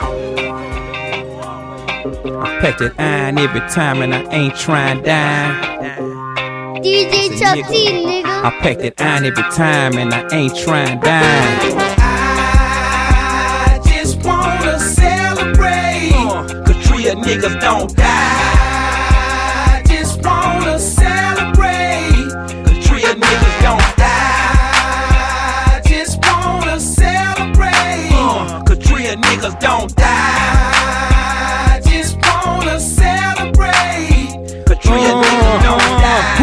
I pack that iron every time and I ain't trying down. DJ Chuck T, nigga. I pack it iron every time and I ain't trying down. I just wanna celebrate. Uh, Cause three of niggas don't die.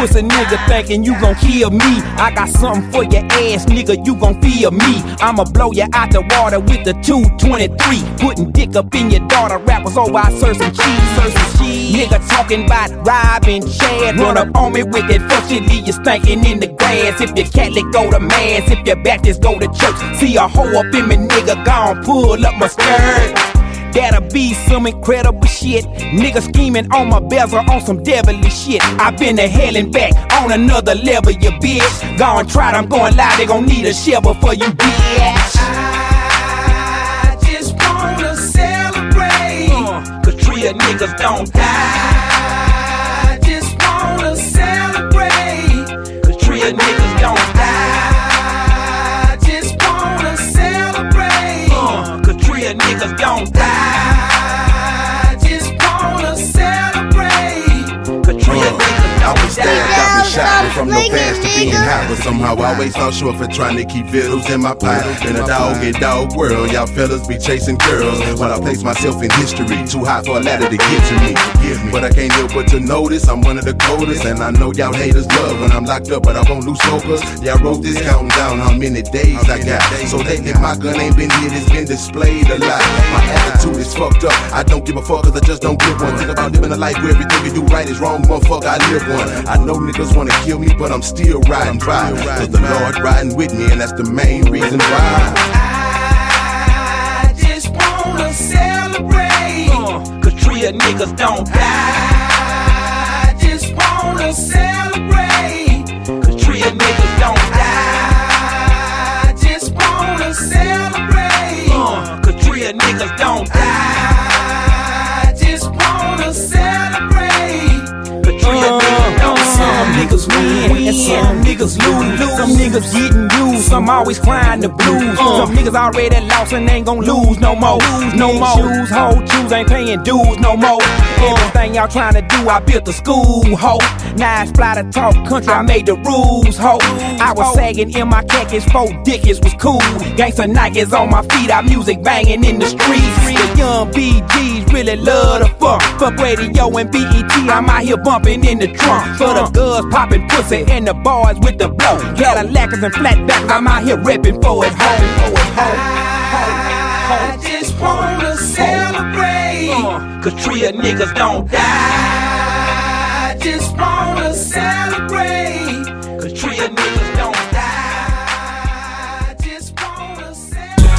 Pussy nigga thinking you gon' kill me. I got something for your ass, nigga. You gon' feel me. I'ma blow you out the water with the 223. Putting dick up in your daughter. Rappers, oh, I serve some cheese, serve some cheese. Nigga talking about robbing Chad. Run up on me with that fuck shit, leave you stinking in the grass. If you're Catholic, go to mass. If you're Baptist, go to church. See a hoe up in me, nigga. Gon' pull up my skirt. That'll be some incredible shit. Nigga scheming on my bezel on some devilish shit. i been to hell and back on another level, you bitch. Gone try it, I'm going live, they gon' need a shovel for you, bitch. I just wanna celebrate. Uh, Cause three of niggas don't die. I just wanna celebrate. Cause three of niggas don't die. Niggas don't die. Just wanna celebrate. Cause three of oh, niggas I don't die. From no Nigga, fast to being nigga. hot. But somehow I always fall short for trying to keep vittles in my pot. In a dog eat dog world, y'all fellas be chasing girls. While I place myself in history, too high for a ladder to get to me. But I can't help but to notice I'm one of the coldest. And I know y'all haters love when I'm locked up, but I won't lose focus. Y'all wrote this counting down how many days I got. So lately my gun ain't been hit, it's been displayed a lot. My attitude is fucked up. I don't give a fuck cause I just don't give one. Think about living a life where everything you do right is wrong, motherfucker. I live one. I know niggas wanna kill me, but I'm still riding by. Cause the Lord riding with me, and that's the main reason why. I just wanna celebrate. Cause three niggas don't die. I just wanna celebrate. Some niggas win and some niggas lose. Some niggas getting used, some always crying the blues. Uh. Some niggas already lost and ain't gon' lose no more. No more shoes, hold shoes, ain't paying dues no more. Uh. Everything y'all trying to do, I built the school, ho. Now it's fly to talk country, I made the rules, ho. I was oh. sagging in my khakis, four dickies was cool. Gangsta Nikes on my feet, our music banging in the streets. The young BGs really love the funk. Fuck radio and BET, I'm out here bumping in the trunk. For the girls popping pussy and the boys with the blow. Cadillacs and flatbacks, I'm out here repping for it home. I just wanna celebrate. Uh, Cause niggas don't die. I just wanna celebrate.